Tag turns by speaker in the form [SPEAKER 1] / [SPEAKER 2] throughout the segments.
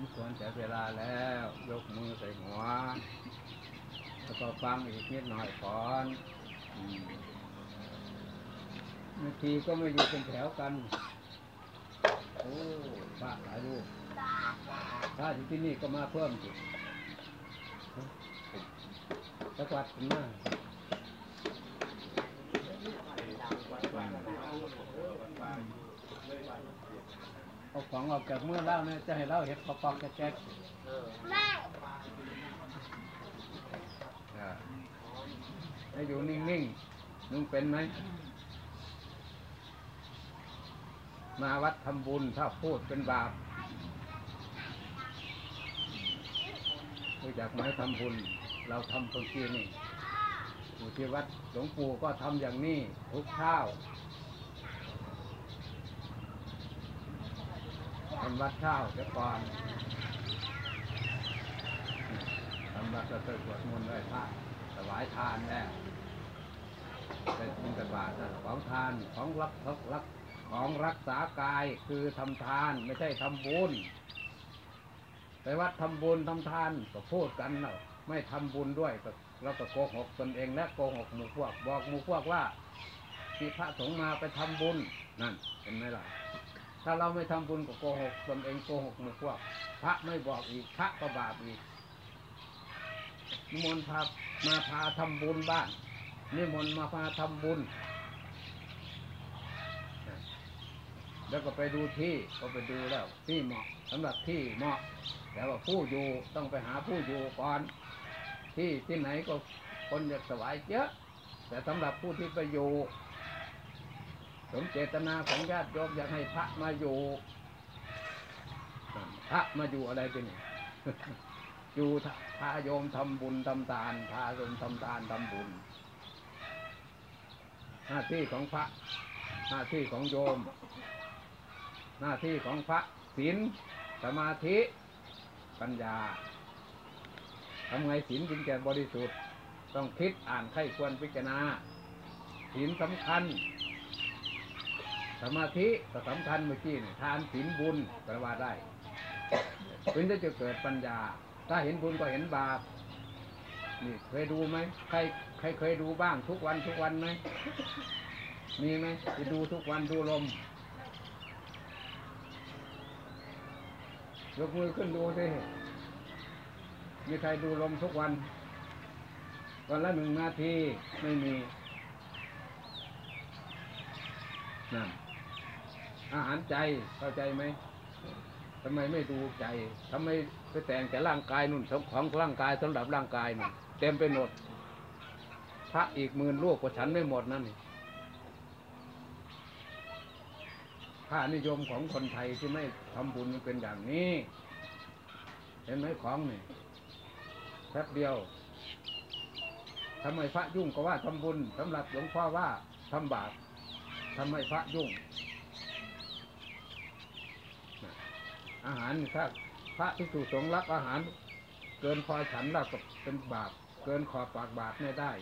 [SPEAKER 1] มควรแต่เวลาแล้ว ยกมือใส่หัว แล้วก็ฟังอีกนิดหน่อยก่อนบางทีก็ไม่อยู่เป็นแถวกัน โอ้พระหลายรูปถ้าอยู่ที่นี่ก็มาเพิ่มสิจักวัดขึ้นมา เอาของออกจากเมื่อเล่าเนี่ยจะให้เล่าเห็ดปอกๆแจ๊กๆ
[SPEAKER 2] ไม่
[SPEAKER 1] อ่าให้อยู่นิ่งๆนุ่งเป็นไหม มาวัดทำบุญถ้าพูดเป็นบาปรู้จักไหมทำบุญ เราทำตรงที่นี่อยู่ที่วัดหลวงปู่ก็ทำอย่างนี้ทุกเช้า เป็นวัดเช้าเดี๋ยวก่อนทำวัดก็เคยสวดมนต์ไหว้พระถวายทานแล้วไปบินกบาตรของทานของรักรักรักของรักษากายคือทำทานไม่ใช่ทำบุญไปวัดทำบุญทำทานก็พูดกันเนาะไม่ทำบุญด้วยก็เราก็โกหกตนเองและโกหกหมู่พวก บอกหมู่พวกว่าที่พระสงฆ์มาไปทำบุญนั่นเห็นไหมล่ะ ถ้าเราไม่ทำบุญก็โกหกตนเองโกหกหมู่พวก พระไม่บอกอีกพระก็บาปอีกนิมนต์พามาพาทำบุญบ้านนิมนต์มาพาทำบุญ แล้วก็ไปดูที่ก็ไปดูแล้ว ที่เหมาะสำหรับที่เหมาะ แต่ว่าผู้อยู่ต้องไปหาผู้อยู่ก่อน ที่ที่ไหนก็คนอยากสวายเยอะ แต่สำหรับผู้ที่ไปอยู่ สมเจตนาของญาติโยมอยากให้พระมาอยู่ พระมาอยู่อะไรเป็นอยู่พาโยมทำบุญทำทานพาโยมทำทานทำบุญ หน้าที่ของพระ หน้าที่ของโยม หน้าที่ของพระศีลสมาธิปัญญาทำไงศีลจึงจะบริสุทธิ์ ต้องคิดอ่านไข้ควรพิจารณาศีลสำคัญ สมาธิก็สำคัญเมื่อกี้นี่ทานศีลบุญก็ว่าได้ถึงจะเกิดปัญญา ถ้าเห็นบุญก็เห็นบาปนี่เคยดูไหมใครใครเคยดูบ้างทุกวันทุกวันไหมมีไหมไปดูทุกวันดูลมยกมือขึ้นดูสิมีใครดูลมทุกวัน วันละหนึ่งนาทีไม่มีนั่น อาหารใจเข้าใจไหมทำไมไม่ดูใจทำไมไปแต่งแต่ร่างกายนุ่นของร่างกายสำหรับร่างกายนุ่นเต็มไปหมดพระอีกหมื่นลูกกว่าฉันไม่หมดนั่นนี่ค่านิยมของคนไทยที่ไม่ทำบุญมันเป็นอย่างนี้ เห็นไหมของนี่แป๊บเดียวทำไมพระยุ่งก็ว่าทำบุญสำหรับหลวงพ่อว่าทำบาปทำไมพระยุ่ง อาหารถ้าพระที่ถูสงฆ์รับอาหาร เกินพอฉันแล้วก็เป็นบาปเกินขอบปากบาทไม่ได้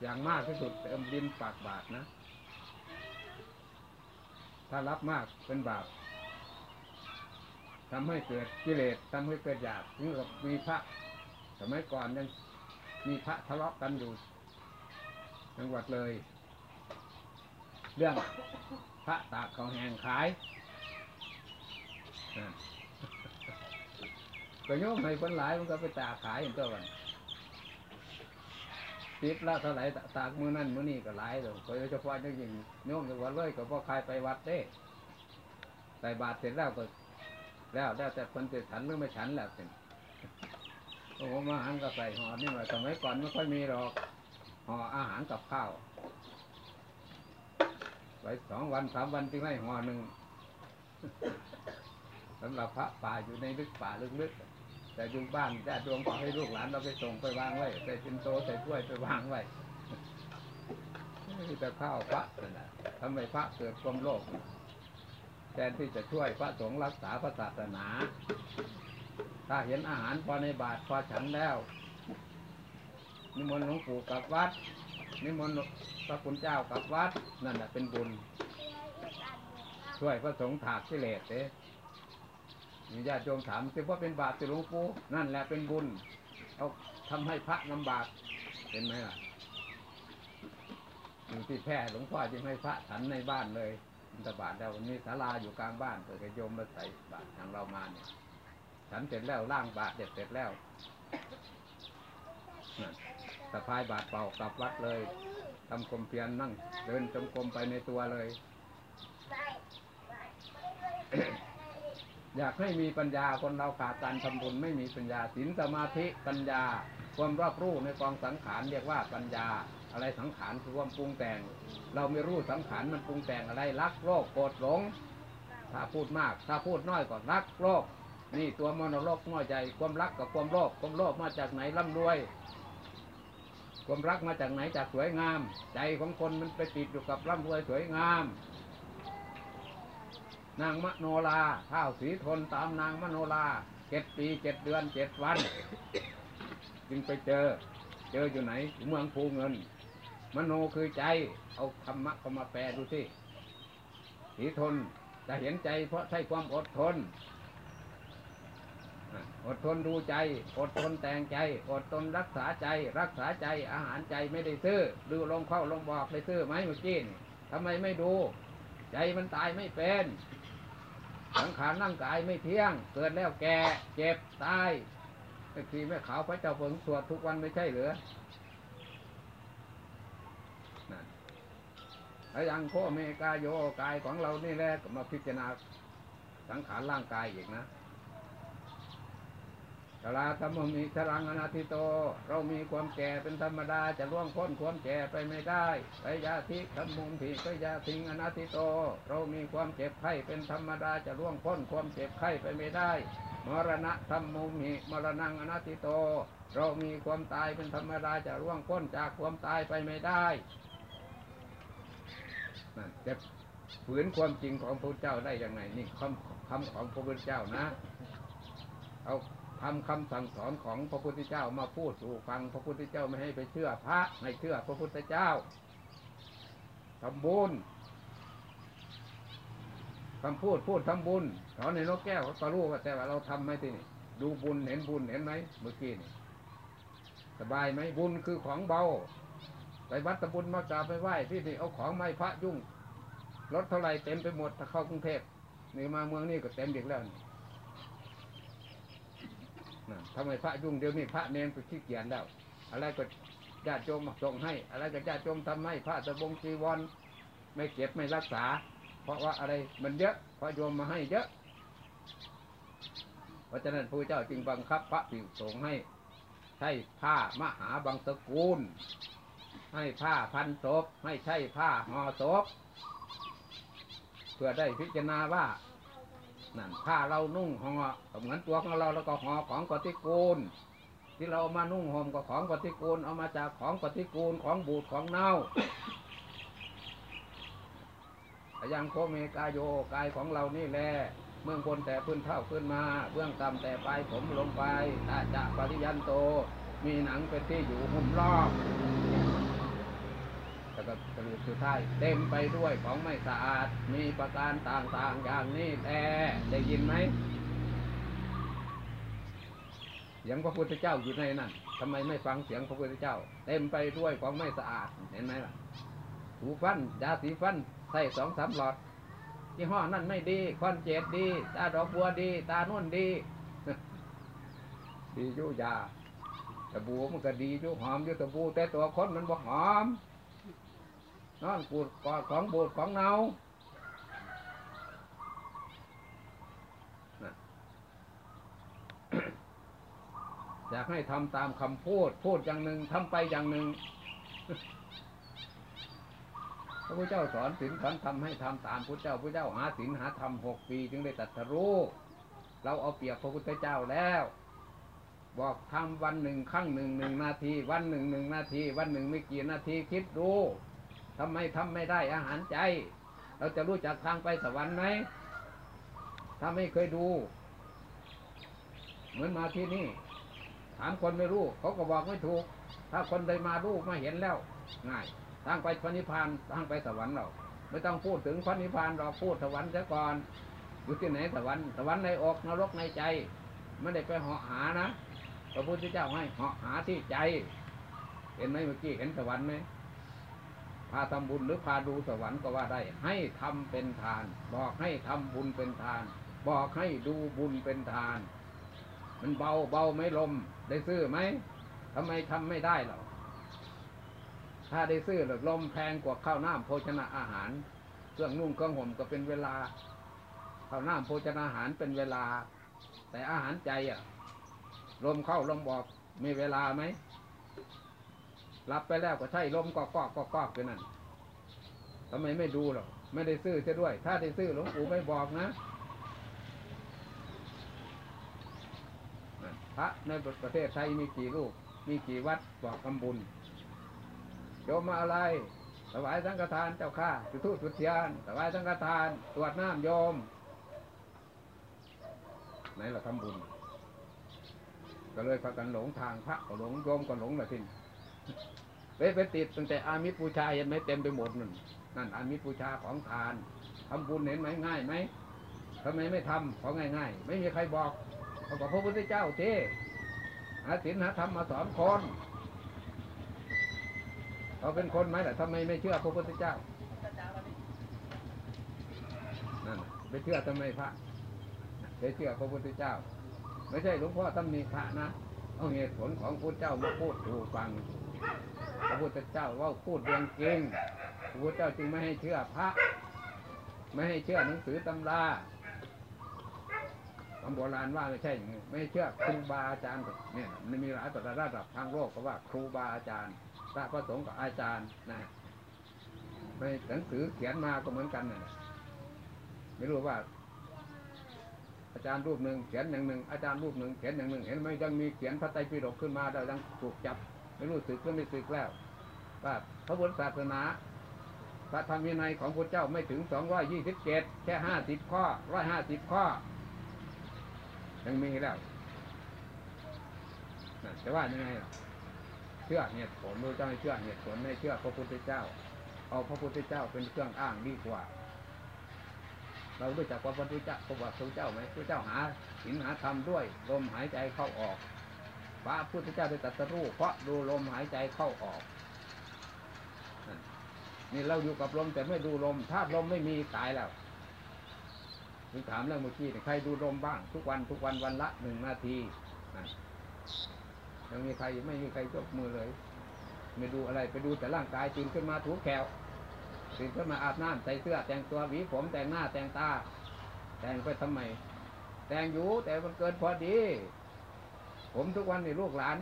[SPEAKER 1] อย่างมากที่สุดเติมดินปากบาทนะ ถ้ารับมากเป็นบาปทำให้เกิดกิเลสทำให้เกิดอยากนี่กับมีพระสมัยก่อนยังมีพระทะเลาะกันอยู่จังหวัดเลย เรื่องพระตากเขาแหงขาย ก็โยมให้คนหลายมันก็ไปตาขายอย่างตัวกันติดละเท่าไหร่ตากมือนั่นมือนี่ก็หลายเลยโดยเฉพาะอย่างยิ่งโยมจังหวัดเลยก็พอใครไปวัดเด้ใส่บาตรเสร็จแล้วก็แล้วแล้วแต่คนจะฉันหรือไม่ฉันแล้วเป็นโอ้มาหันก็ใส่ห่อนี่มาสมัยก่อนไม่ค่อยมีหรอกห่ออาหารกับข้าวไว้สองวันสามวันจึงได้ห่อหนึ่งสำหรับพระป่าอยู่ในลึกป่าลึกๆ แต่อยู่บ้านญาติโยมขอให้ลูกหลานเราไปส่งไปวางไว้ใส่ปินโตใส่ถ้วยไปวางไว้นี่แต่ข้าวพระนะทำให้พระเกิดความโลภแทนที่จะช่วยพระสงฆ์รักษาพระศาสนา ถ้าเห็นอาหารพอในบาทพอฉันแล้ว นิมนต์หลวงปู่กับวัด นิมนต์พระคุณเจ้ากับวัด นั่นแหละเป็นบุญ ช่วยพระสงฆ์ถากกิเลสเด้ ญาติโยมถามสิว่าเป็นบาปสิหลวงปู่นั่นแหละเป็นบุญเอาทำให้พระลำบากเห็นไหมล่ะอยู่ที่แพร่หลวงพ่อจึงให้พระฉันในบ้านเลยบิณฑบาตแล้ววันนี้ศาลาอยู่กลางบ้านเปิดกระโยมมาใส่บาตรทางเรามาเนี่ยฉันเสร็จแล้วล่างบาตรเด็ดเสร็จแล้วสะพายบาตรเป่ากลับวัดเลยทำกลมเพียรนั่ง เดินจงกรมไปในตัวเลย อยากให้มีปัญญาคนเราขาดการทำบุญไม่มีปัญญาศีลสมาธิปัญญา ความรอบรู้ในกองสังขารเรียกว่าปัญญา อะไรสังขารคือความปรุงแต่ง เราไม่รู้สังขารมันปรุงแต่งอะไรรักโลภโกรธหลง ถ้าพูดมาก ถ้าพูดน้อยก็รักโลภนี่ตัวมโนโลกน้อยใจความรักกับความโลภความโลภมาจากไหนร่ำรวย ความรักมาจากไหนจากสวยงาม ใจของคนมันไปติดอยู่กับร่ำรวยสวยงาม นางมโนลาข้าวสีทนตามนางมโนลาเจ็ดปีเจ็ดเดือนเจ็ดวัน จึงไปเจอ เจออยู่ไหนเมืองภูเงิน มโนคือใจ เอาธรรมะเข้ามาแปลดูสิสีทนจะเห็นใจเพราะใช้ความอดทน อดทนดูใจ อดทนแต่งใจ อดทนรักษาใจ รักษาใจอาหารใจไม่ได้ซื้อ ดูลงเข้าลงบอกได้ซื้อไหมเมื่อกี้นี่ทำไมไม่ดู ใจมันตายไม่เป็น สังขารร่างกายไม่เที่ยง เกิดแล้วแก่เจ็บตายไอ้ทีแม่ขาวพระเจ้าเผิงสวดทุกวันไม่ใช่หรือนั่นแล้วยังโคเมกาโยกายของเรานี่แหละก็มาพิจารณาสังขารร่างกายอีกนะ ชราธรรมมีชรังอนาทิโต เรามีความแก่เป็นธรรมดาจะล่วงพ้นความแก่ไปไม่ได้ไปยาธิธรรมุมผีไปยาทิงอนาทิโต เรามีความเจ็บไข้เป็นธรรมดาจะล่วงพ้นความเจ็บไข้ไปไม่ได้ มรณะธรรมุมหิมรณังอนาทิโต เรามีความตายเป็นธรรมดาจะล่วงพ้นจากความตายไปไม่ได้นั่นจะฝืนความจริงของพระเจ้าได้อยังไงนี่คำคำของพระพุทธเจ้านะ เอา ทำคำสั่งสอนของพระพุทธเจ้ามาพูดสู่ฟังพระพุทธเจ้าไม่ให้ไปเชื่อพระให้เชื่อพระพุทธเจ้าทำบุญคำพูดพูดทำบุญสอนในนกแก้วเขาก็รู้ว่าแต่ว่าเราทำไหมที่นี่ดูบุญเห็นบุญเห็นไหมเมื่อกี้นี่สบายไหมบุญคือของเบา ไปวัดตะบุญมากราบไปไหว้ที่นี่เอาของไม้พระยุ่งรถเท่าไรเต็มไปหมดถ้าเข้ากรุงเทพนี่มาเมืองนี่ก็เต็มอีกแล้วนี่ ทำไมพระยุ่งเดี๋ยวนี้พระเนนไปขี้เกียจแล้ว อะไรก็ญาติโยมส่งให้ อะไรก็ญาติโยมทำให้พระสบงจีวรไม่เก็บไม่รักษา เพราะว่าอะไรมันเยอะเพราะโยมมาให้เยอะ เพราะฉะนั้นพระเจ้าจึงบังคับ พระภิกษุสงให้ ใช้ผ้ามหาบางสกุลให้ผ้าพันศพไม่ใช่ผ้าห่อศพเพื่อได้พิจารณาว่า นั่นผ้าเรานุ่งห่อเหมือนตัวของเราแล้วก็ห่อของปฏิกูล ที่เราเอามานุ่งห่มก็ของปฏิกูล เอามาจากของปฏิกูลของบูดของเน่ายังโคเมกายโยกายของเรานี่แหละเมืองบนแต่พื้นเท่าขึ้นมา เบื้องต่ำแต่ปลายผมลงไปตาจะปริยันโต มีหนังเป็นที่อยู่หุ้มรอบ ก็สรุปสุดท้ายเต็มไปด้วยของไม่สะอาด มีประการต่างๆอย่างนี้แต่ได้ยินไหมเสียงพระพุทธเจ้าอยู่ในนั้นทำไมไม่ฟังเสียงพระพุทธเจ้า เต็มไปด้วยของไม่สะอาดเห็นไหมล่ะถูฟันยาสีฟันใส่สองสามหลอดยี่ห้อนั่นไม่ดีคอนเจตดี ตาดอกบัวดี ตานุ่นดีดีอยู่ยาตะบูมันก็ดีอยู่หอมอยู่ตะบูแต่ตัวคนมันบ่หอม นอนกูดกอดของบูดของเนาอยากให้ทำตามคำพูด พูดอย่างหนึ่งทำไปอย่างหนึ่งพระพุทธเจ้าสอนศีลสอนธรรมให้ทำตามพระเจ้าพระเจ้าหาศีลหาธรรมหกปีจึงได้ตรัสรู้เราเอาเปรียบพระพุทธเจ้าแล้ว บอกทำวันหนึ่งครั้งหนึ่งหนึ่งนาที วันหนึ่งหนึ่งนาที วันหนึ่งไม่กี่นาทีคิดดู ทำไมทำไม่ได้อาหารใจ เราจะรู้จักทางไปสวรรค์ไหมถ้าไม่เคยดู เหมือนมาที่นี่ ถามคนไม่รู้เขาก็บอกไม่ถูก ถ้าคนใดมารู้มาเห็นแล้วง่ายทางไปพระนิพพานทางไปสวรรค์เราไม่ต้องพูดถึงพระนิพพานเราพูดสวรรค์ซะก่อนอยู่ที่ไหนสวรรค์สวรรค์ในอกนรกในใจ ไม่ได้ไปเหาะหานะพระพุทธเจ้าให้เหาะหาที่ใจ เห็นไหมเมื่อกี้เห็นสวรรค์ไหม พาทำบุญหรือพาดูสวรรค์ก็ว่าได้ ให้ทำเป็นทาน บอกให้ทำบุญเป็นทาน บอกให้ดูบุญเป็นทาน มันเบาเบาไหม่ลม ได้ซื้อไหมทำไมทำไม่ได้หรอถ้าได้ซื้อหรือลมแพงกว่าข้าวหน้ำโภชนาอาหาร เครื่องนุ่งเครื่องห่มก็เป็นเวลาข้าวหน้ำโภชนาอาหารเป็นเวลา แต่อาหารใจอะลมเข้าลมบอกมีเวลาไหม รับไปแล้วก็ใช่ลมก็กอกก็กอกอยู่นั่นทำไมไม่ดูหรอกไม่ได้ซื้อเสียด้วย ถ้าได้ซื้อหลวงปู่ไม่บอกนะพระในประเทศไทยมีกี่รูป มีกี่วัดบอกทำบุญโยมมาอะไรถวายสังฆทานเจ้าข้าจุดธูปจุดเทียนถวายสังฆทานตรวจน้ำโยม ไหนเราทำบุญ ก็เลยพากันหลงทางพระก็หลงโยมก็หลงละทิ้น ไปไปติดตั้งแต่อามิตรบูชาเห็นไหมเต็มไปหมดนั่นนั่นอามิตรบูชาของทานทำบุญเห็นไหมง่ายไหมทำไมไม่ทำของง่ายๆ ไม่มีใครบอกเขาบอกพระพุทธเจ้าเท่หาศีลหาธรรมมาสอนคนเขาเป็นคนไหมแต่ะทำไมไม่เชื่อพระพุทธเจ้านั่นน่ะไปเชื่อทำไมพระไปเชื่อพระพุทธเจ้า ไม่ใช่หลวงพ่อตำหนิพระนะเอาเหตุผลของพระเจ้ามาพูดถูกฟัง พระพุทธเจ้าว่าพูดเรื่องจริงพระพุทธเจ้าจึงไม่ให้เชื่อพระ ไม่ให้เชื่อหนังสือตำราคำโบราณว่าไม่ใช่อย่างนี้ไม่เชื่อครูบาอาจารย์เนี่ยมันมีหลายระดับทางโลกก็ว่าครูบาอาจารย์พระประสงค์กับอาจารย์นะไม่หนังสือเขียนมาก็เหมือนกันนะไม่รู้ว่า อาจารย์รูปหนึ่งเขียนอย่างหนึ่งอาจารย์รูปหนึ่งเขียนอย่างหนึ่งเห็นไหมยังมีเขียนพระไตรปิฎกขึ้นมาได้ยังถูกจับ ไม่รู้สึกก็ไม่สึกแล้วว่าพระพุทธศาสนาพระธรรมวินัยของพระเจ้าไม่ถึงสองร้อยยี่สิบเจ็ดแค่ห้าสิบข้อร้อยห้าสิบข้อ ยังมีแล้วน่ะจะว่ายังไงล่ะเชื่อเหตุผลรู้เจ้าให้เชื่อเหตุผลไม่เชื่อพระพุทธเจ้า เอาพระพุทธเจ้าเป็นเครื่องอ้างดีกว่า เรารู้จักพระพุทธเจ้าพระพุทธเจ้าไหมพระเจ้าหาหินหาธรรมด้วยลมหายใจเข้าออก พระพุทธเจ้าได้ตรัสรู้เพราะดูลมหายใจเข้าออก นี่เราอยู่กับลมแต่ไม่ดูลม ถ้าลมไม่มีตายแล้วถึงถามเรื่องเมื่อกี้ใครดูลมบ้าง ทุกวันทุกวันวันละหนึ่งนาทียังมีใครไม่มีใครยกมือเลย ไม่ดูอะไรไปดูแต่ร่างกายตื่นขึ้นมาถูแขวตื่นขึ้นมาอาบน้ำใส่เสื้อ แต่งตัวหวีผมแต่งหน้าแต่งตา แต่งไปทำไม แต่งอยู่แต่มันเกินพอดี ผมทุกวันนี่ลูกหลาน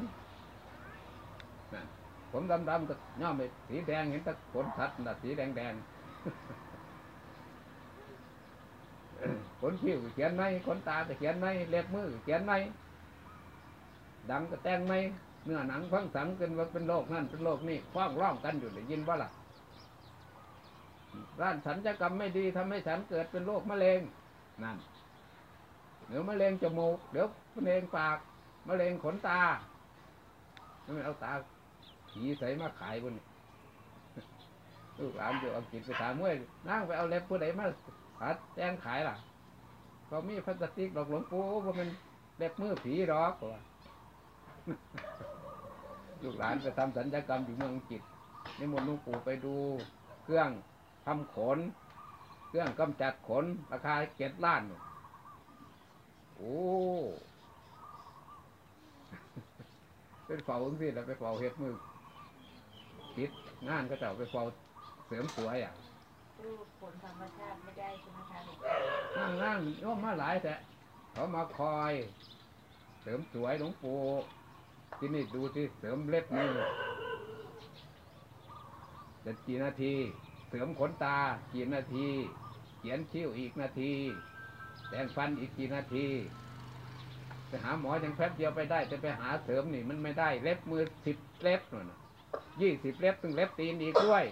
[SPEAKER 1] นั่ผมดำๆก็ย่อมไปสีแดงเห็นตะขนสัตว์น่ะสีแดงแดงๆขนคิ้วเขียนไหมขนตาจะเขียนไหมเล็บมือเขียนไหมดังก็แต่งไหมเนื้อหนังฟังสังกันว่าเป็นโรคนั่นเป็นโรคนี่คว้างร้องกันอยู่ได้ยินว่าล่ะร้านสัญญกรรมไม่ดีทำให้ฉันเกิดเป็นโรคมะเร็งนั่นเดี๋ยวมะเร็งจมูกเดี๋ยวมะเร็งปาก มะเร็งขนตาไม่เอาตาผีใส่มาขายบนนี่ลูกหลานอยู่อังกฤษไปถามเมื่อนั่งไปเอาเล็บผู้ใดมาหัดแจ้งขายล่ะก็มีพลาสติกดอกหลวงปู่ว่ามันเล็บมือผีหรอกว่าลูกหลานไปทำสัญญกรรมอยู่เมืองอังกฤษนิมนต์หลวงปู่ไปดูเครื่องทำขน เครื่องกำจัดขน ราคาเจ็ดล้าน โอ้ เป็นเฝ้าจังสิแล้วไปเฝ้าเฮ็ดมือคิดงานก็จะเอาไปเฝ้าเสริมสวยอะ
[SPEAKER 2] รูปผลธรรมชาติไม่ได้ใช่ไหมคะหลวง
[SPEAKER 1] นั่งนั่งโยมมาหลายแต่เขามาคอย เสริมสวยหลวงปู่ที่นี่ดูที่เสริมเล็บมือเด็ดกี่นาที เสริมขนตากี่นาที เขียนคิ้วอีกนาที แต่งฟันอีกกี่นาที ไปหาหมอยังแป๊บเดียวไปได้ แต่ไปหาเสริมนี่มันไม่ได้ เล็บมือสิบเล็บนู่นน่ะยี่สิบเล็บถึงเล็บตีนอีกด้วย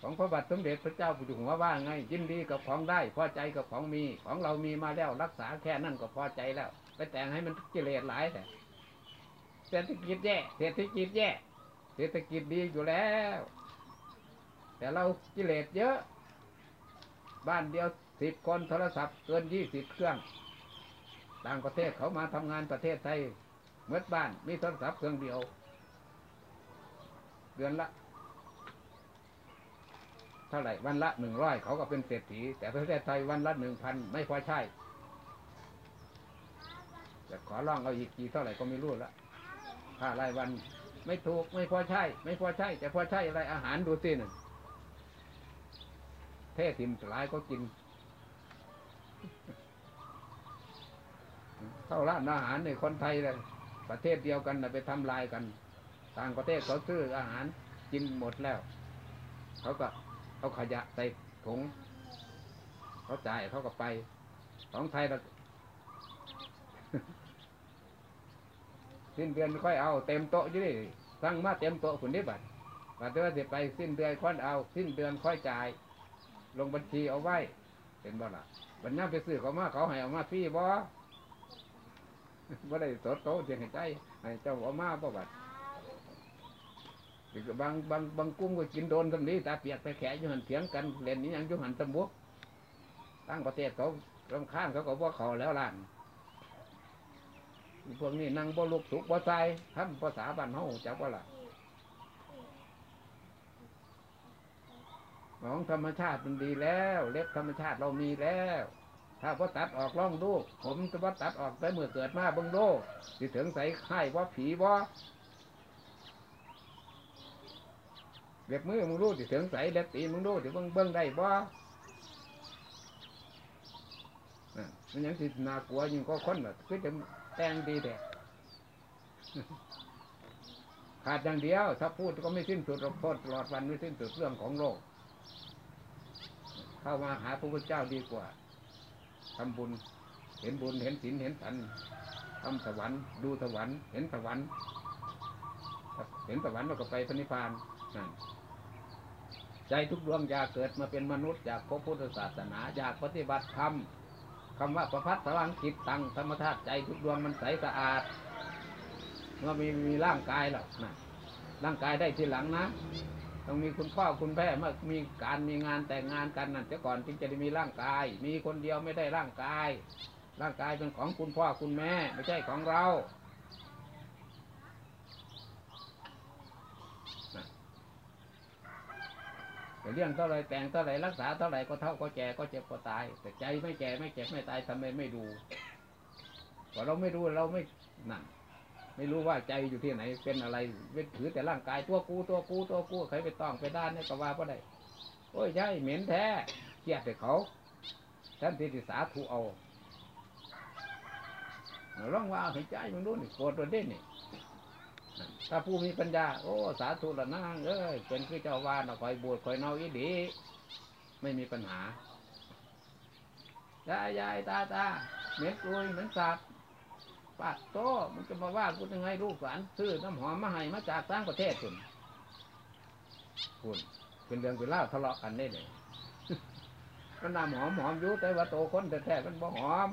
[SPEAKER 1] ของพระบาทสมเด็จพระเจ้าอยู่หัวว่าไง ยินดีกับของได้พอใจกับของมี ของเรามีมาแล้วรักษาแค่นั้นก็พอใจแล้ว ไปแต่งให้มันกิเลสหลายแต่เศรษฐกิจแย่เศรษฐกิจแย่เศรษฐกิจดีอยู่แล้ว แต่เรากิเลสเยอะ บ้านเดียว สิบคนโทรศัพท์เกินยี่สิบเครื่อง ต่างประเทศเขามาทำงานประเทศไทยเมื่อบ้านมีโทรศัพท์เครื่องเดียว เดือนละเท่าไหร่วันละหนึ่งร้อยเขาก็เป็นเศรษฐี แต่ประเทศไทยวันละหนึ่งพันไม่พอใช่แต่ขอร้องเอาอีกกี่เท่าไหร่ก็ไม่รู้ละค่ารายวันไม่ถูกไม่พอใช่ ไม่พอใช่ แต่พอใช่อะไรอาหารดูสิหนึ่งเทศถิ่นหลายก็กิน เข้าร้านอาหารในคนไทยเลยประเทศเดียวกันน่ะไปทำลายกัน ต่างประเทศเขาซื้ออาหารกินหมดแล้ว เขาก็เอาขยะใส่ถุงเขาจ่ายเขาก็ไปของไทยเราสิ้นเดือนค่อยเอาเต็มโต๊ะอยู่ดิสั่งมาเต็มโต๊ะคุณได้บัตรบัตรเดือนจะไปสิ้นเดือนค่อยเอา สิ้นเดือนค่อยจ่าย ลงบัญชีเอาไว้เป็นบ่ล่ะบัญญัติไปซื้อเขามาเขาให้เอามาฟรีบ่ บ่ได้สดโตเสียงให้ใจให้เจ้าเอามาบ่บัดอีกบางบางบางกุ้งก็กินโดนตำนี้ตาเปียกไปแขะอยู่หันเถียงกันเล่นนี้ยังอยู่หันตำบวกตั้งประเทศเขารำคาญเขาก็บ่เขาแล้วล่ะพวกนี้นั่งบ่ลุกสุกบ่ใจทำภาษาบ้านเฮาจักว่าล่ะของธรรมชาติมันดีแล้ว เล็บธรรมชาติเรามีแล้ว ถ้าพอตัดออกล่องดูผมจะว่าตัดออกแต่เมื่อเกิดมาเบิ่งโลกสิถึงใส่ไข่ว่าผีว่าเล็บมือมึงรู้สิถึงใส่เล็บตีมึงรู้สิเบิ่งเบิ่งได้บ่นั่นมันยังสินากลัวยิ่งก็คนแบบคือจะแต่งดีแต่ขาดอย่างเดียว ถ้าพูดก็ไม่สิ้นสุดหรอกโทษตลอดวันไม่สิ้นสุดเรื่องของโลก เข้ามาหาพระพุทธเจ้าดีกว่า ทำบุญ เห็นบุญเห็นศีลเห็นสันทำสวรรค์ ดูสวรรค์เห็นสวรรค์เห็นสวรรค์เราก็ไปพระนิพพานนั่นใจทุกดวงอยากเกิดมาเป็นมนุษย์อยากพบพุทธศาสนาอยากปฏิบัติธรรมคำว่าประพัดสว่างจิตตังธรรมธาตุใจทุกดวงมันใสสะอาดเมื่อมีมีร่างกายแล้วนะร่างกายได้ทีหลังนะ ต้องมีคุณพ่อคุณแม่เมื่อมีการมีงานแต่งงานกันนั่นเสียก่อนจึงจะได้มีร่างกาย มีคนเดียวไม่ได้ร่างกาย ร่างกายเป็นของคุณพ่อคุณแม่ ไม่ใช่ของเราแต่เรื่องเท่าไรแต่งเท่าไรรักษาเท่าไรก็เท่าก็แก่ก็เจ็บก็ตาย แต่ใจไม่แก่ไม่เจ็บไม่ตายทำไมไม่ดูพอเราไม่ดูเราไม่นั่น ไม่รู้ว่าใจอยู่ที่ไหน เป็นอะไรเวทถือแต่ร่างกายตัวกูตัวกูตัวกูใครไปต้องไปด้านนี่ก็ว่าก็ได้โอ้ยใช่เหม็นแท้เกลียดแต่เขาท่านที่ติสาธุเอาเอาลองว่าให้ใจมึงดูนี่โกรธตัวเด่นนี่ถ้าผู้มีปัญญา โอ้ สาธุละนางเอ้ยเป็นคือเจ้าวาดคอยบวชคอยเนาอีดีไม่มีปัญหายายยายตาตาเหม็นกลุยเหม็นสาบ ปาดโตมันจะมาว่ากูยังไงลูกหลานซื้อน้ำหอมมาให้มาจากต่างประเทศคุณคุณเป็นเรื่องเป็นเล่าทะเลาะกันได้เลยก็น้ำหอมหอมอยู่แต่ว่าโตคนแต่แท้ๆมันบ่หอม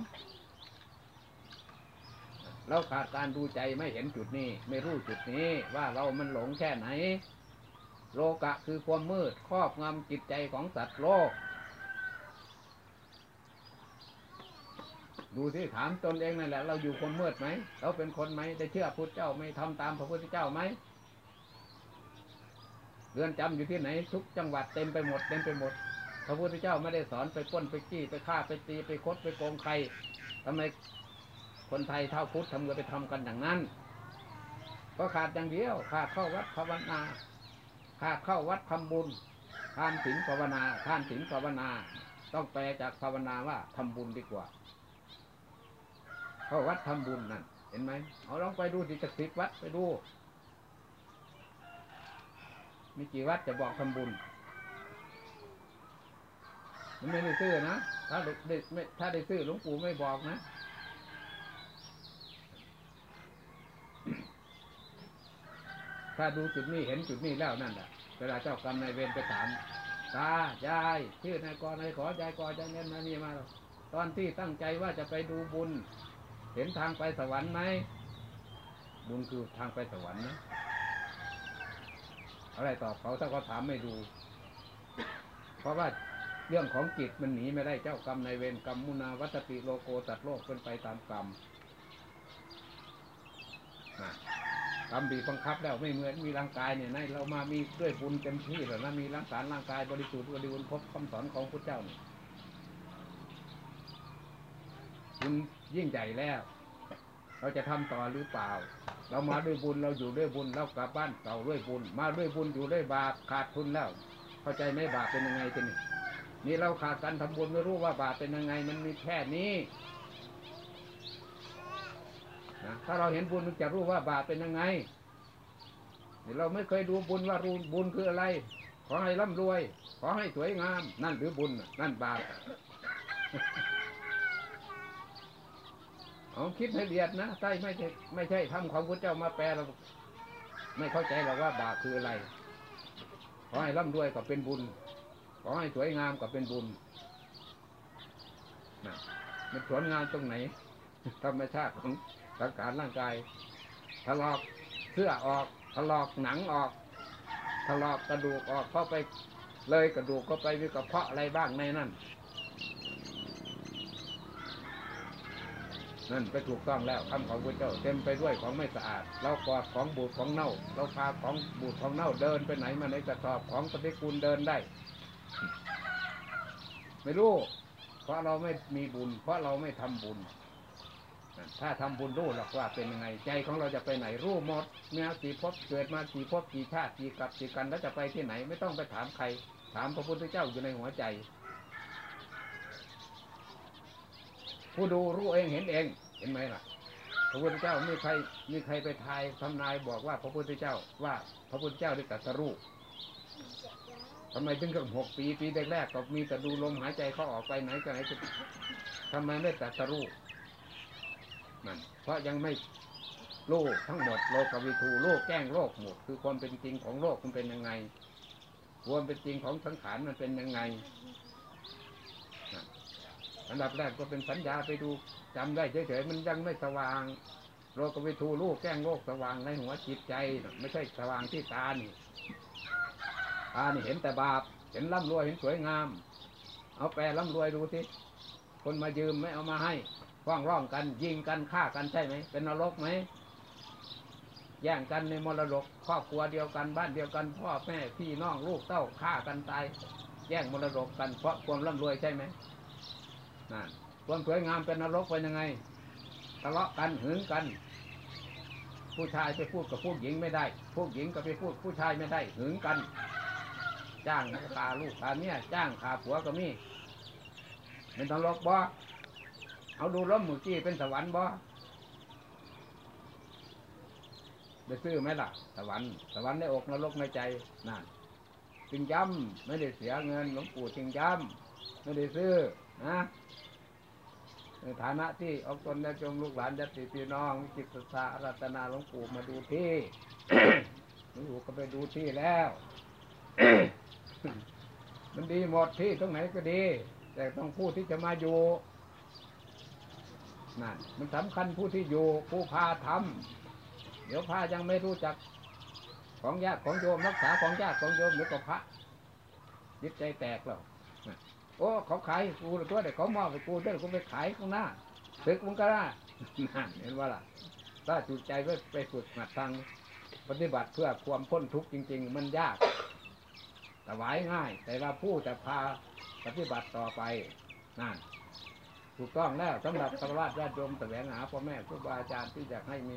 [SPEAKER 1] เราขาดการดูใจไม่เห็นจุดนี้ ไม่รู้จุดนี้ ว่าเรามันหลงแค่ไหน โลกะคือความมืดครอบงำจิตใจของสัตว์โลก ดูที่ถามตนเองนั่นแหละ เราอยู่คนมืดไหมเราเป็นคนไหมได้เชื่อพุทธเจ้าไหม่ทำตามพระพุทธเจ้าไหมเรือนจำอยู่ที่ไหน ทุกจังหวัดเต็มไปหมดเต็มไปหมด พระพุทธเจ้าไม่ได้สอนไปป้นไปจี้ไปฆ่าไปตีไปคดไปโกงใครทำไมคนไทยเท่าพุทธทำกันไปทำกันอย่างนั้น ก็ขาดอย่างเดียวขาดเข้าวัดภาวนาขาดเข้าวัดทำบุญทานศีลภาวนาทานศีลภาวนา ต้องแปลจากภาวนาว่าทำบุญดีกว่า เข้าวัดทำบุญนั่นเห็นไหมเอาลองไปดูที่จักสิบวัดไปดูมีกี่วัดจะบอกทำบุญมันไม่ได้ซื้อนะถ้าได้ได้ไม่ถ้าได้ซื้อหลวงปู่ไม่บอกนะถ้าดูจุดนี้เห็นจุดนี้แล้วนั่นแหละเวลาเจ้ากรรมนายเวรไปถามตายายชื่อนายกรนายขอยายกรยายเงินมานี่มาตอนที่ตั้งใจว่าจะไปดูบุญ เห็นทางไปสวรรค์ไหมบุญคือทางไปสวรรค์นะอะไรตอบเขาถ้าเขาถามไม่ดู เพราะว่าเรื่องของจิตมันหนีไม่ได้เจ้ากรรมในเวรกรรมมุนาวัตติโลโกตัดโลกเป็นไปตามกรรมกรรมบีบังคับแล้วไม่เหมือนมีร่างกายเนี่ยนะเรามามีด้วยบุญเต็มที่แล้วนะมีร่างกายร่างกายบริสุทธิ์บริบูรณ์พบคำสอนของพระเจ้าเนี่ย บุญยิ่งใหญ่แล้ว เราจะทำต่อหรือเปล่า เรามาด้วยบุญเราอยู่ด้วยบุญเรากลับบ้านเก่าด้วยบุญ มาด้วยบุญอยู่ด้วยบาปขาดทุนแล้ว เข้าใจไหมบาปเป็นยังไงกันนี่นี่เราขาดการทำบุญไม่รู้ว่าบาปเป็นยังไง มันมีแค่นี้นะถ้าเราเห็นบุญมันจะรู้ว่าบาปเป็นยังไงเราไม่เคยดูบุญว่ารูบุญคืออะไร ขอให้ร่ำรวย ขอให้สวยงาม นั่นหรือบุญนั่นบาป เอาคิดให้ละเอียดนะใช่ไม่ใช่ไม่ใช่ทำของพระเจ้ามาแปลเราไม่เข้าใจหรอกว่าบาปคืออะไร ขอให้ร่ำรวยก็เป็นบุญ ขอให้สวยงามก็เป็นบุญนะมันสวยงามตรงไหน ธรรมชาติของสังขารร่างกายถลอกเสื้อออกถลอกหนังออกถลอกกระดูกออกเข้าไปเลยกระดูกเข้าไปมีกระเพาะอะไรบ้างในนั่น นั่นไปถูกต้องแล้วคำของพระเจ้าเต็มไปด้วยของไม่สะอาด เรากอดของบูดของเน่า เราพาของบูดของเน่าเดินไปไหนมาไหนกระสอบของปฏิกูลเดินได้ ไม่รู้ เพราะเราไม่มีบุญ เพราะเราไม่ทำบุญ ถ้าทำบุญรู้หรอกว่าเป็นยังไงใจของเราจะไปไหนรู้หมดเมื่อกี่ภพเกิดมากี่ภพกี่ชาติกี่กับกี่กันแล้วจะไปที่ไหน ไม่ต้องไปถามใคร ถามพระพุทธเจ้าอยู่ในหัวใจผู้ดูรู้เองเห็นเอง เห็นไหมล่ะ พระพุทธเจ้ามีใครมีใครไปทายทำนายบอกว่า พระพุทธเจ้าว่า พระพุทธเจ้าได้ตรัสรู้ทำไมถึงกับหกปีปีแรกๆก็มีแต่ดูลมหายใจเขาออกไปไหนก็ไหนก็ทำไมไม่ตรัสรู้นั่นเพราะยังไม่โลกทั้งหมดโลกวิทูโลกแก้งโลกหมด คือความเป็นจริงของโลกมันเป็นยังไงความเป็นจริงของสังขารมันเป็นยังไง อันดับแรกก็เป็นสัญญาไปดูจำได้เฉยๆมันยังไม่สว่างโลกวิทูลูกแก้งโลกสว่างในหัวจิตใจ ไม่ใช่สว่างที่ตานี่ตานี่เห็นแต่บาป เห็นร่ำรวยเห็นสวยงาม เอาแปลร่ำรวยดูสิคนมายืมไม่เอามาให้ฟ้องร้องกันยิงกันฆ่ากันใช่ไหมเป็นนรกไหมแย่งกันในมรดกครอบครัวเดียวกันบ้านเดียวกันพ่อแม่พี่น้องลูกเต้าฆ่ากันตาย แย่งมรดกกันเพราะความร่ำรวยใช่ไหม นั่นความสวยงามเป็นนรกเป็นยังไงทะเลาะกันหึงกัน ผู้ชายไปพูดกับผู้หญิงไม่ได้ ผู้หญิงก็ไปพูดผู้ชายไม่ได้หึงกัน จ้างขาลูกขาเมียจ้างขาผัวก็มีเป็นนรกบ่เอาดูล้มมือกี้เป็นสวรรค์บ่ไปซื้อไหมล่ะ สวรรค์สวรรค์ในอกนรกในใจนั่นจึงย้ำไม่ได้เสียเงินหลวงปู่จึงย้ำไม่ได้ซื้อนะ ในฐานะที่ออกตนและจงลูกหลานญาติพี่น้องวิจิตศรัทธารัตนาหลวงปู่มาดูที่หลวงปู่ก็ไปดูที่แล้ว มันดีหมดที่ตรงไหนก็ดี แต่ต้องผู้ที่จะมาอยู่นั่นมันสำคัญผู้ที่อยู่ผู้พาทำเดี๋ยวพายังไม่รู้จักของญาติของโยมรักษาของญาติของโยมเดี๋ยวก็พระยึดใจแตกแล้ว โอ้เขาขายกูตัวเด็กเขามอบไปกูเดี๋ยวกูไปขายข้างหน้าตึกมึงก็ได้นั่นเห็นว่าล่ะถ้าจุดใจไว้ไปฝึกหัดทางปฏิบัติเพื่อความพ้นทุกข์จริง ๆ มันยากแต่ไหวง่าย แต่เราผู้จะพาปฏิบัติต่อไปนั่นถูกต้องแล้วสำหรับสราชญาติโยมแสวงหาพ่อแม่ครูบาอาจารย์ที่อยากให้มี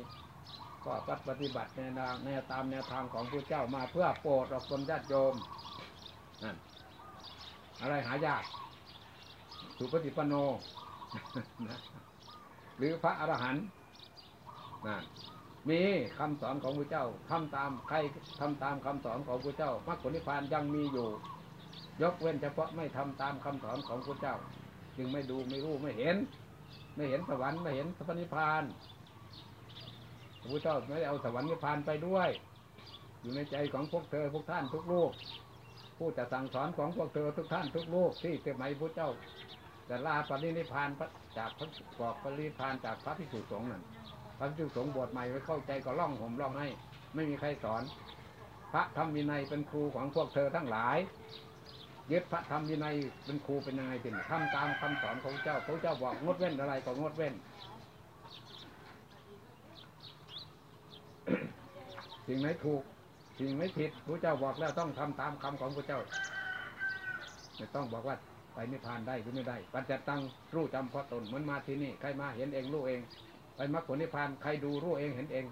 [SPEAKER 1] ก็ปฏิบัติในแนวแนวตามแนวทางของพระเจ้ามาเพื่อโปรดออกตนญาติโยมนั่น อะไรหายาก สุปฏิปโน หรือพระอรหันต์นะมีคำสอนของพระเจ้าทำตามใครทำตามคำสอนของพระเจ้ามรรคผลนิพพานยังมีอยู่ ยกเว้นเฉพาะไม่ทำตามคำสอนของพระเจ้า จึงไม่ดูไม่รู้ไม่เห็น ไม่เห็นสวรรค์ไม่เห็นพระนิพพานพระพุทธเจ้าไม่ได้เอาสวรรค์นิพพานไปด้วย อยู่ในใจของพวกเธอพวกท่านทุกลูก ผู้จะสั่งสอนของพวกเธอทุกท่านทุกลูกที่สมัยพระเจ้าจะลาปรินิพานจากพระบอกปรินิพานจากพระพิสุสงฆ์นั่นพระพิสุสงฆ์บวชใหม่ไว้เข้าใจก็ล่องห่มล่องให้ ไม่มีใครสอน พระธรรมวินัยเป็นครูของพวกเธอทั้งหลายยึดพระธรรมวินัยเป็นครูเป็นยังไงถึงทำตามคำสอนของเจ้าพระเจ้าบอกงดเว้นอะไรก็งดเว้นสิ่งไหนถูก สิ่งไหนผิดพระเจ้าบอกแล้วต้องทำตามคำของพระเจ้าไม่ต้องบอกว่าไปนิพพานได้หรือไม่ได้ ปัจจตังรู้จำเพราะตนเหมือนมาที่นี่ใครมาเห็นเองรู้เอง ไปมรรคผลนิพพานใครดูรู้เองเห็นเอง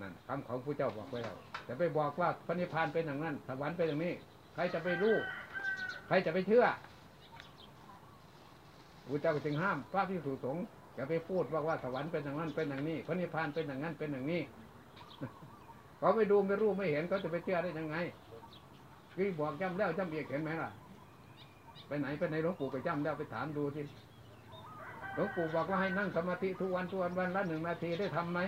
[SPEAKER 1] นั่นคำของพระเจ้าบอกไว้แล้วจะไปบอกว่าพระนิพพานเป็นอย่างนั้นสวรรค์เป็นอย่างนี้ ใครจะไปรู้ใครจะไปเชื่อพระเจ้าจึงห้ามพระพิสุสงฆ์อย่าไปพูดว่าว่าสวรรค์เป็นอย่างนั้นเป็นอย่างนี้พระนิพพานเป็นอย่างนั้นเป็นอย่างนี้ เขาไปดูไม่รู้ไม่เห็นเขาจะไปเชื่อได้ยังไงคือบอกจำแล้วจำอีกเห็นไหมล่ะ ไปไหนไปไหนหลวงปู่ไปจำแล้วไปถามดูที่หลวงปู่บอกว่าให้นั่งสมาธิทุกวันทุกวันวันละหนึ่งนาทีได้ทำไหม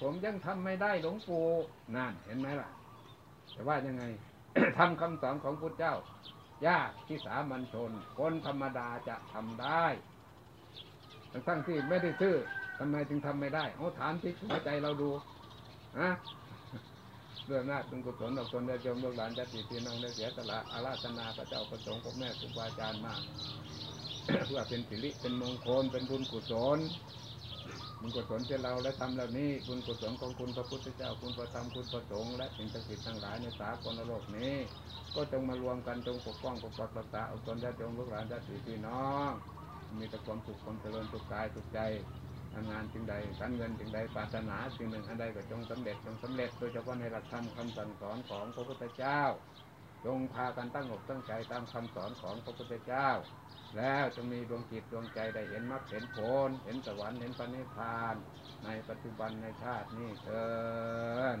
[SPEAKER 1] ผมยังทำไม่ได้หลวงปู่นั่นเห็นไหมล่ะ แต่ว่ายังไงทำคำสอนของพุทธเจ้ายากที่สามัญชน คนธรรมดาจะทำได้ทั้งที่ไม่ได้ซื้อทำไมจึงทำไม่ได้เอาถามที่หัวใจเราดูนะ ด้วยอำนาจบุญกุศลของตนได้จมลูกหลานจะติพี่น้องได้เสียสละอาราธนาพระเจ้าประสงค์พ่อแม่ครูบาอาจารย์มากเพื่อเป็นสิริเป็นมงคลเป็นบุญกุศลบุญกุศลที่เราและทำเหล่านี้บุญกุศลของคุณพระพุทธเจ้าคุณพระธรรมคุณพระสงฆ์และสิ่งศักดิ์สิทธิ์ทั้งหลายในสากลโลกนี้ ก็จงมารวมกันจงปกป้องปกปักรักษาเอาตนและจงลูกหลานญาติพี่น้อง มีแต่ความสุขความเจริญสุขกายสุขใจ ทำงานจึงใดการเงินจึงใดปรารถนาสิ่งหนึ่งอันใดก็จงสำเร็จจงสำเร็จโดยเฉพาะในหลักธรรมคำสั่งสอนของพระพุทธเจ้า จงพากันตั้งอกตั้งใจตามคำสอนของพระพุทธเจ้า แล้วจะมีดวงจิตดวงใจได้เห็นมรรคเห็นผลเห็นสวรรค์เห็นปณิพาน ในปัจจุบันในชาตินี้เถิน